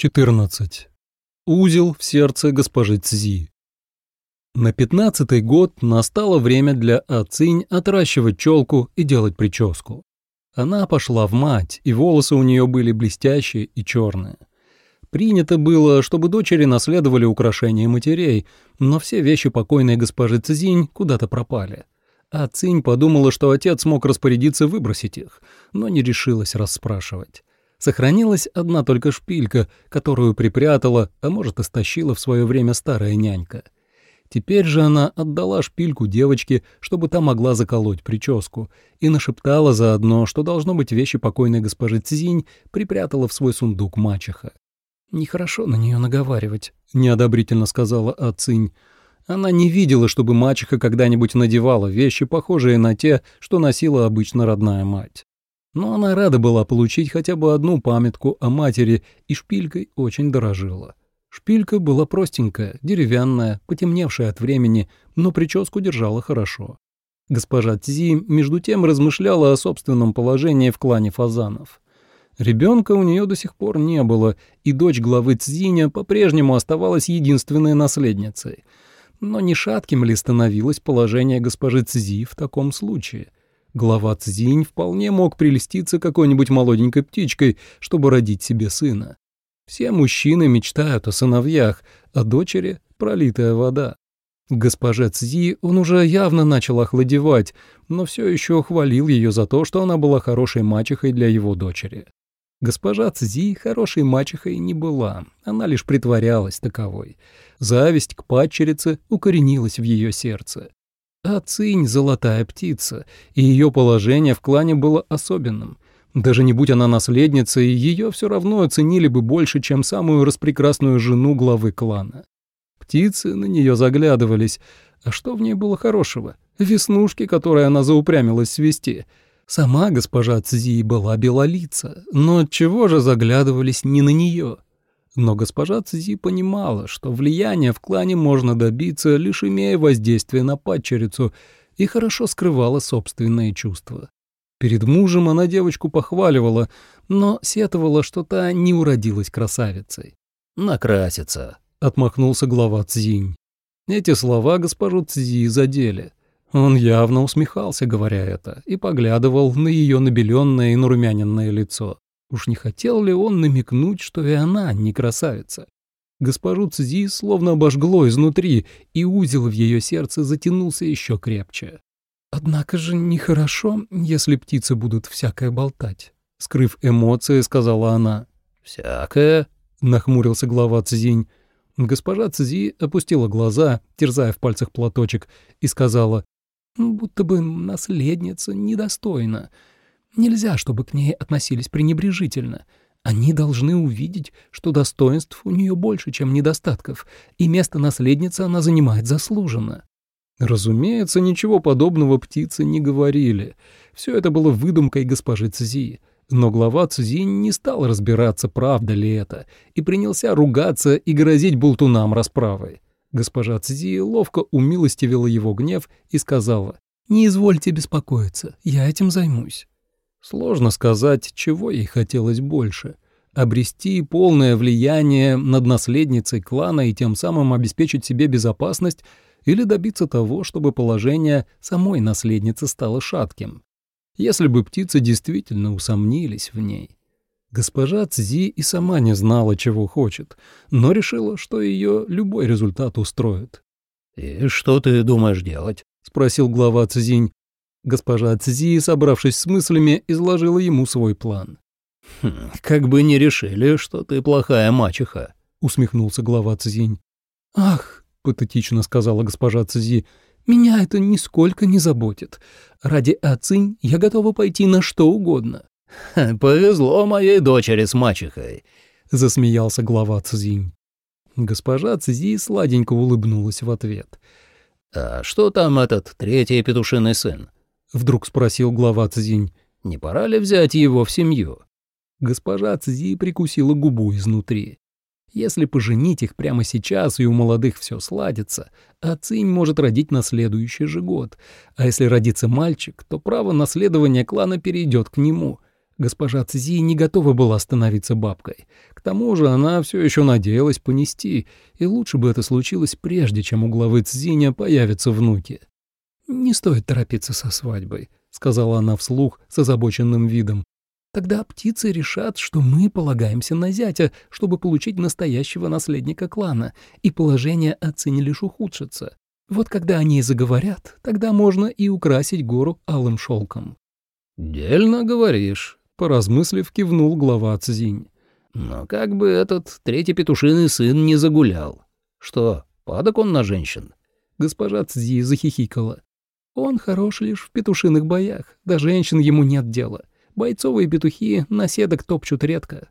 14. Узел в сердце госпожи Цзи. На пятнадцатый год настало время для Ацинь отращивать челку и делать прическу. Она пошла в мать, и волосы у нее были блестящие и черные. Принято было, чтобы дочери наследовали украшения матерей, но все вещи покойной госпожи Цзинь куда-то пропали. А Цинь подумала, что отец мог распорядиться выбросить их, но не решилась расспрашивать. Сохранилась одна только шпилька, которую припрятала, а может, истощила в свое время старая нянька. Теперь же она отдала шпильку девочке, чтобы та могла заколоть прическу, и нашептала заодно, что, должно быть, вещи покойной госпожи Цзинь припрятала в свой сундук мачеха. «Нехорошо на нее наговаривать», — неодобрительно сказала Ацинь. Она не видела, чтобы мачеха когда-нибудь надевала вещи, похожие на те, что носила обычно родная мать. Но она рада была получить хотя бы одну памятку о матери и шпилькой очень дорожила. Шпилька была простенькая, деревянная, потемневшая от времени, но прическу держала хорошо. Госпожа Цзи между тем размышляла о собственном положении в клане фазанов. Ребенка у нее до сих пор не было, и дочь главы Цзиня по-прежнему оставалась единственной наследницей. Но не шатким ли становилось положение госпожи Цзи в таком случае? Глава Цзинь вполне мог прелеститься какой-нибудь молоденькой птичкой, чтобы родить себе сына. Все мужчины мечтают о сыновьях, а дочери — пролитая вода. Госпоже Цзи он уже явно начал охладевать, но все еще хвалил ее за то, что она была хорошей мачехой для его дочери. Госпожа Цзи хорошей мачехой не была, она лишь притворялась таковой. Зависть к падчерице укоренилась в ее сердце. А золотая птица, и ее положение в клане было особенным. Даже не будь она наследницей, ее все равно оценили бы больше, чем самую распрекрасную жену главы клана. Птицы на нее заглядывались. А что в ней было хорошего? Веснушки, которые она заупрямилась свести. Сама госпожа Цзи была белолица, но чего же заглядывались не на нее? Но госпожа Цзи понимала, что влияние в клане можно добиться, лишь имея воздействие на падчерицу, и хорошо скрывала собственные чувства. Перед мужем она девочку похваливала, но сетовала, что та не уродилась красавицей. «Накрасится», — отмахнулся глава Цзинь. Эти слова госпожу Цзи задели. Он явно усмехался, говоря это, и поглядывал на ее набеленное и нарумяненное лицо. Уж не хотел ли он намекнуть, что и она не красавица? Госпожу Цзи словно обожгло изнутри, и узел в ее сердце затянулся еще крепче. «Однако же нехорошо, если птицы будут всякое болтать», — скрыв эмоции, сказала она. «Всякое?» — нахмурился глава Цзинь. Госпожа Цзи опустила глаза, терзая в пальцах платочек, и сказала, «Будто бы наследница недостойна. Нельзя, чтобы к ней относились пренебрежительно. Они должны увидеть, что достоинств у нее больше, чем недостатков, и место наследницы она занимает заслуженно. Разумеется, ничего подобного птицы не говорили. Все это было выдумкой госпожи Цзи. Но глава Цзи не стал разбираться, правда ли это, и принялся ругаться и грозить болтунам расправой. Госпожа Цзи ловко умилостивила его гнев и сказала, «Не извольте беспокоиться, я этим займусь». Сложно сказать, чего ей хотелось больше — обрести полное влияние над наследницей клана и тем самым обеспечить себе безопасность или добиться того, чтобы положение самой наследницы стало шатким. Если бы птицы действительно усомнились в ней. Госпожа Цзи и сама не знала, чего хочет, но решила, что ее любой результат устроит. «И что ты думаешь делать?» — спросил глава Цзинь. Госпожа Цзи, собравшись с мыслями, изложила ему свой план. «Хм, «Как бы не решили, что ты плохая мачеха», — усмехнулся глава Цзинь. «Ах», — патетично сказала госпожа Цзи, — «меня это нисколько не заботит. Ради Ацинь я готова пойти на что угодно». «Повезло моей дочери с мачехой», — засмеялся глава Цзинь. Госпожа Цзи сладенько улыбнулась в ответ. «А что там этот третий петушиный сын?» — вдруг спросил глава Цзинь. «Не пора ли взять его в семью?» Госпожа Цзи прикусила губу изнутри. Если поженить их прямо сейчас, и у молодых все сладится, а Цинь может родить на следующий же год. А если родится мальчик, то право наследования клана перейдет к нему. Госпожа Цзи не готова была становиться бабкой. К тому же она все еще надеялась понести, и лучше бы это случилось прежде, чем у главы Цзиня появятся внуки. «Не стоит торопиться со свадьбой», — сказала она вслух с озабоченным видом. «Тогда птицы решат, что мы полагаемся на зятя, чтобы получить настоящего наследника клана, и положение оцени лишь ухудшится. Вот когда они заговорят, тогда можно и украсить гору алым шелком». «Дельно говоришь», — поразмыслив, кивнул глава Цзинь. «Но как бы этот третий петушиный сын не загулял. Что, падок он на женщин?» Госпожа Цзи захихикала. Он хорош лишь в петушиных боях, до женщин ему нет дела. Бойцовые петухи наседок топчут редко.